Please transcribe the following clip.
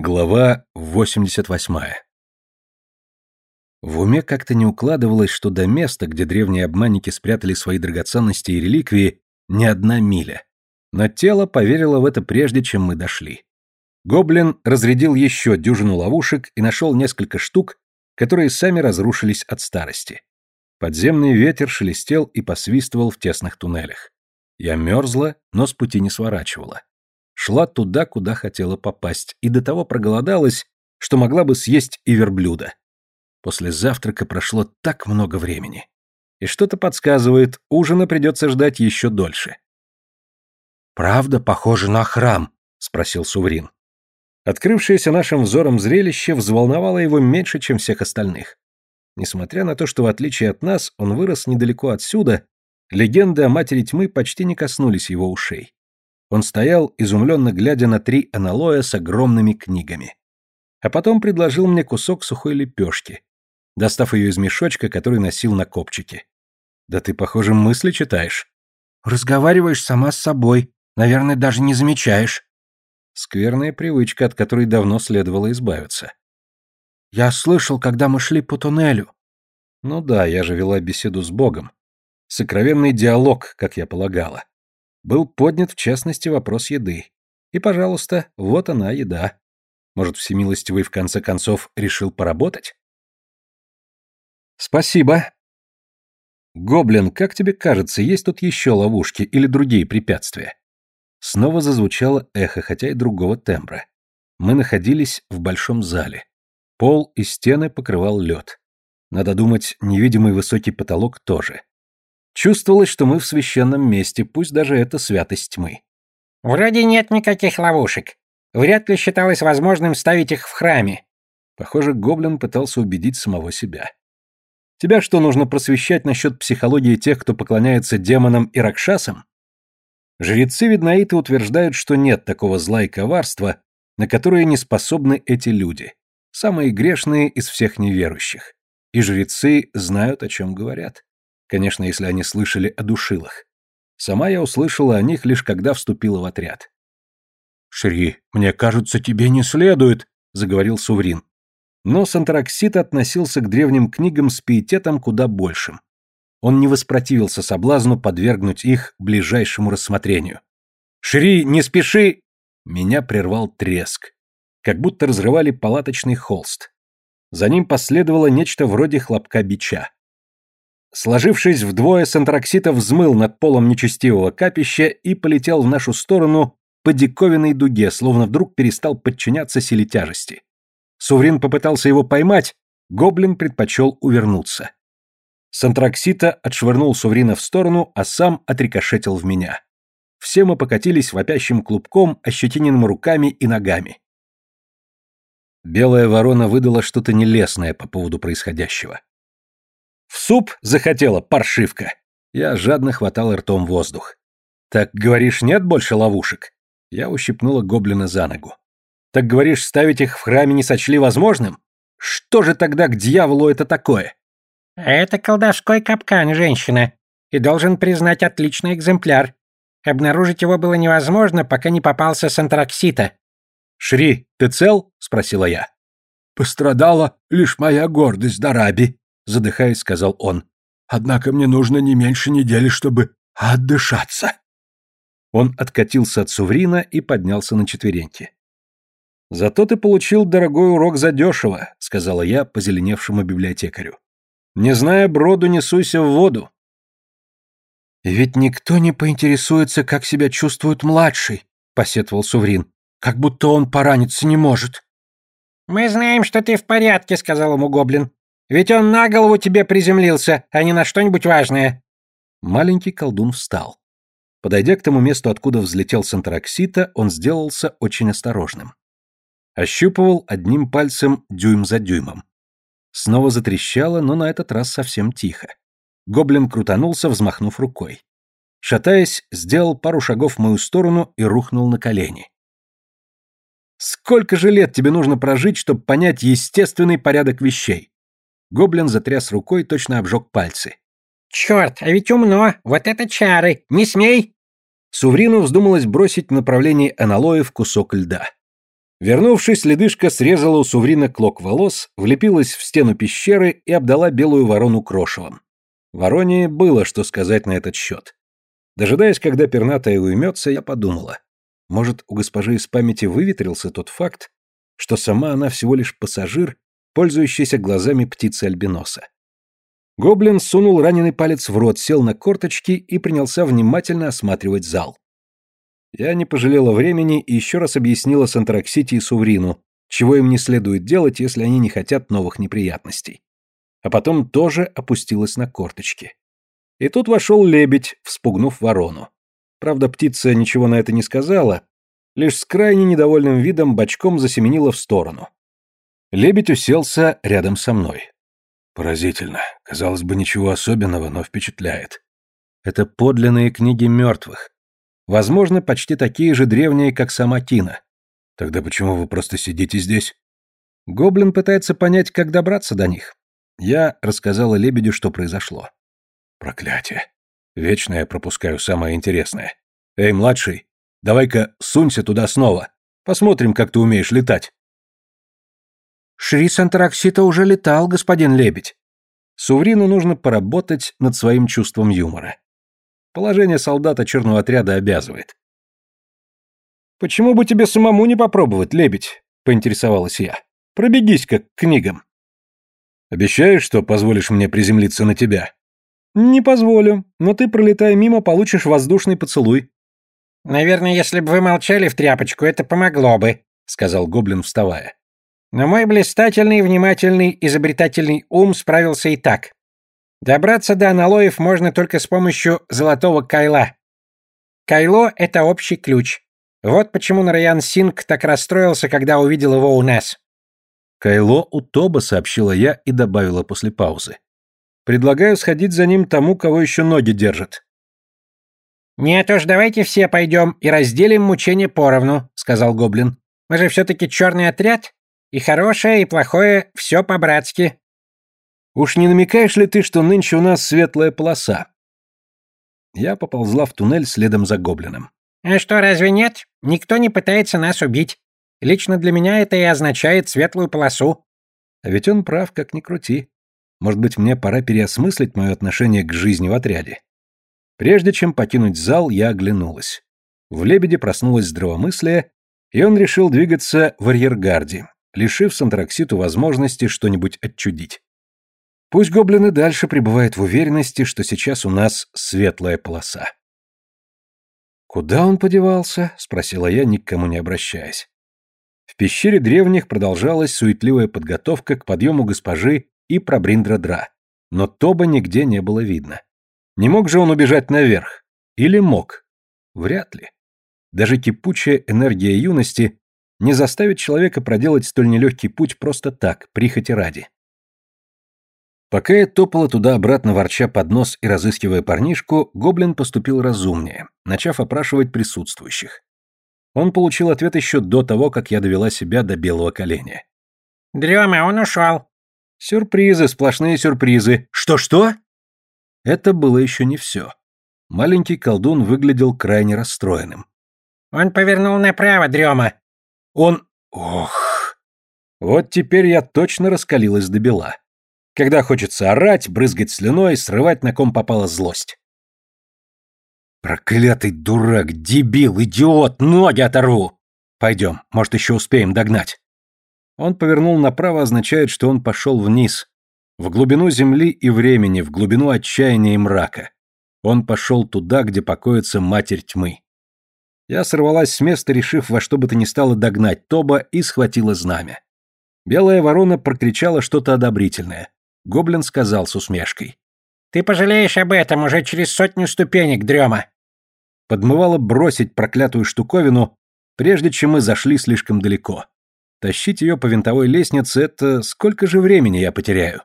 Глава 88. В уме как-то не укладывалось, что до места, где древние обманники спрятали свои драгоценности и реликвии, не одна миля. Но тело поверило в это прежде, чем мы дошли. Гоблин разрядил еще дюжину ловушек и нашел несколько штук, которые сами разрушились от старости. Подземный ветер шелестел и посвистывал в тесных туннелях. Я мерзла, но с пути не сворачивала шла туда, куда хотела попасть, и до того проголодалась, что могла бы съесть и верблюда. После завтрака прошло так много времени. И что-то подсказывает, ужина придется ждать еще дольше. «Правда похоже на храм?» — спросил Суврин. Открывшееся нашим взором зрелище взволновало его меньше, чем всех остальных. Несмотря на то, что в отличие от нас он вырос недалеко отсюда, легенды о Матери Тьмы почти не коснулись его ушей. Он стоял, изумленно глядя на три аналоя с огромными книгами. А потом предложил мне кусок сухой лепешки, достав ее из мешочка, который носил на копчике. «Да ты, похоже, мысли читаешь». «Разговариваешь сама с собой. Наверное, даже не замечаешь». Скверная привычка, от которой давно следовало избавиться. «Я слышал, когда мы шли по туннелю». «Ну да, я же вела беседу с Богом. Сокровенный диалог, как я полагала был поднят в частности вопрос еды. И, пожалуйста, вот она, еда. Может, всемилостивый в конце концов решил поработать? Спасибо. Гоблин, как тебе кажется, есть тут еще ловушки или другие препятствия? Снова зазвучало эхо, хотя и другого тембра. Мы находились в большом зале. Пол и стены покрывал лед. Надо думать, невидимый высокий потолок тоже. Чувствовалось, что мы в священном месте, пусть даже это святость тьмы. «Вроде нет никаких ловушек. Вряд ли считалось возможным ставить их в храме». Похоже, гоблин пытался убедить самого себя. «Тебя что, нужно просвещать насчет психологии тех, кто поклоняется демонам и ракшасам?» Жрецы Виднаиты утверждают, что нет такого зла и коварства, на которые не способны эти люди, самые грешные из всех неверующих. И жрецы знают, о чем говорят. Конечно, если они слышали о душилах. Сама я услышала о них лишь когда вступила в отряд. «Шри, мне кажется, тебе не следует», — заговорил Суврин. Но Сантараксит относился к древним книгам с пиететом куда большим. Он не воспротивился соблазну подвергнуть их ближайшему рассмотрению. «Шри, не спеши!» Меня прервал треск. Как будто разрывали палаточный холст. За ним последовало нечто вроде хлопка бича. Сложившись вдвое, Сантракситов взмыл над полом нечестивого капища и полетел в нашу сторону по диковинной дуге, словно вдруг перестал подчиняться силе тяжести. Суврин попытался его поймать, гоблин предпочел увернуться. Сантраксита отшвырнул Суврина в сторону, а сам отрикошетил в меня. Все мы покатились вопящим клубком, ощетиненным руками и ногами. Белая ворона выдала что-то нелестное по поводу происходящего. В суп захотела паршивка. Я жадно хватал ртом воздух. Так говоришь, нет больше ловушек? Я ущипнула гоблина за ногу. Так говоришь, ставить их в храме не сочли возможным? Что же тогда к дьяволу это такое? Это колдовской капкан, женщина. И должен признать отличный экземпляр. Обнаружить его было невозможно, пока не попался с антраксита. «Шри, ты цел?» — спросила я. «Пострадала лишь моя гордость, Дараби», задыхаясь, сказал он. Однако мне нужно не меньше недели, чтобы отдышаться. Он откатился от Суврина и поднялся на четвереньки. «Зато ты получил дорогой урок задешево», — сказала я позеленевшему библиотекарю. «Не зная броду, не суйся в воду». «Ведь никто не поинтересуется, как себя чувствует младший», — посетовал Суврин. «Как будто он пораниться не может». «Мы знаем, что ты в порядке», — сказал ему гоблин. Ведь он на голову тебе приземлился, а не на что-нибудь важное». Маленький колдун встал. Подойдя к тому месту, откуда взлетел Сантараксита, он сделался очень осторожным. Ощупывал одним пальцем дюйм за дюймом. Снова затрещало, но на этот раз совсем тихо. Гоблин крутанулся, взмахнув рукой. Шатаясь, сделал пару шагов в мою сторону и рухнул на колени. «Сколько же лет тебе нужно прожить, чтобы понять естественный порядок вещей?» Гоблин затряс рукой, точно обжег пальцы. «Черт, а ведь умно! Вот это чары! Не смей!» Суврину вздумалось бросить в направлении аналоев кусок льда. Вернувшись, ледышка срезала у Суврина клок волос, влепилась в стену пещеры и обдала белую ворону крошевом. Вороне было что сказать на этот счет. Дожидаясь, когда пернатая уймется, я подумала. Может, у госпожи из памяти выветрился тот факт, что сама она всего лишь пассажир, пользующийся глазами птицы-альбиноса. Гоблин сунул раненый палец в рот, сел на корточки и принялся внимательно осматривать зал. Я не пожалела времени и еще раз объяснила Сантраксити и Суврину, чего им не следует делать, если они не хотят новых неприятностей. А потом тоже опустилась на корточки. И тут вошел лебедь, вспугнув ворону. Правда, птица ничего на это не сказала, лишь с крайне недовольным видом бочком засеменила в сторону. Лебедь уселся рядом со мной. Поразительно. Казалось бы, ничего особенного, но впечатляет. Это подлинные книги мертвых. Возможно, почти такие же древние, как сама Тина. Тогда почему вы просто сидите здесь? Гоблин пытается понять, как добраться до них. Я рассказала лебедю, что произошло. Проклятие. Вечно я пропускаю самое интересное. Эй, младший, давай-ка сунься туда снова. Посмотрим, как ты умеешь летать. Шри Сантараксита уже летал, господин лебедь. Суврину нужно поработать над своим чувством юмора. Положение солдата черного отряда обязывает. «Почему бы тебе самому не попробовать, лебедь?» — поинтересовалась я. «Пробегись-ка к книгам». «Обещаешь, что позволишь мне приземлиться на тебя?» «Не позволю, но ты, пролетая мимо, получишь воздушный поцелуй». «Наверное, если бы вы молчали в тряпочку, это помогло бы», — сказал гоблин, вставая. «Но мой блистательный, внимательный, изобретательный ум справился и так. Добраться до аналоев можно только с помощью золотого кайла. Кайло — это общий ключ. Вот почему Нараян Синг так расстроился, когда увидел его у нас. Кайло у Тоба, сообщила я и добавила после паузы. Предлагаю сходить за ним тому, кого еще ноги держат. «Нет уж, давайте все пойдем и разделим мучение поровну», — сказал Гоблин. «Мы же все-таки черный отряд, и хорошее, и плохое, все по-братски». Уж не намекаешь ли ты, что нынче у нас светлая полоса? Я поползла в туннель следом за гоблином. А что, разве нет? Никто не пытается нас убить. Лично для меня это и означает светлую полосу. А ведь он прав, как ни крути. Может быть, мне пора переосмыслить мое отношение к жизни в отряде. Прежде чем покинуть зал, я оглянулась. В лебеде проснулось здравомыслие, и он решил двигаться в арьергарде, лишив Сантракситу возможности что-нибудь отчудить. Пусть гоблины дальше пребывают в уверенности, что сейчас у нас светлая полоса. «Куда он подевался?» — спросила я, ни к кому не обращаясь. В пещере древних продолжалась суетливая подготовка к подъему госпожи и Прабриндра-Дра, но Тоба нигде не было видно. Не мог же он убежать наверх? Или мог? Вряд ли. Даже кипучая энергия юности не заставит человека проделать столь нелегкий путь просто так, прихоти ради. Пока я топала туда-обратно, ворча под нос и разыскивая парнишку, гоблин поступил разумнее, начав опрашивать присутствующих. Он получил ответ еще до того, как я довела себя до белого коленя. «Дрема, он ушел». «Сюрпризы, сплошные сюрпризы. Что-что?» Это было еще не все. Маленький колдун выглядел крайне расстроенным. «Он повернул направо, Дрема». «Он... Ох...» Вот теперь я точно раскалилась до бела когда хочется орать, брызгать слюной, срывать на ком попала злость. Проклятый дурак, дебил, идиот, ноги оторву! Пойдем, может, еще успеем догнать. Он повернул направо, означает, что он пошел вниз, в глубину земли и времени, в глубину отчаяния и мрака. Он пошел туда, где покоится Матерь Тьмы. Я сорвалась с места, решив во что бы то ни стало догнать Тоба, и схватила знамя. Белая ворона прокричала что-то одобрительное. Гоблин сказал с усмешкой. «Ты пожалеешь об этом уже через сотню ступенек, дрема!» Подмывало бросить проклятую штуковину, прежде чем мы зашли слишком далеко. Тащить ее по винтовой лестнице — это сколько же времени я потеряю?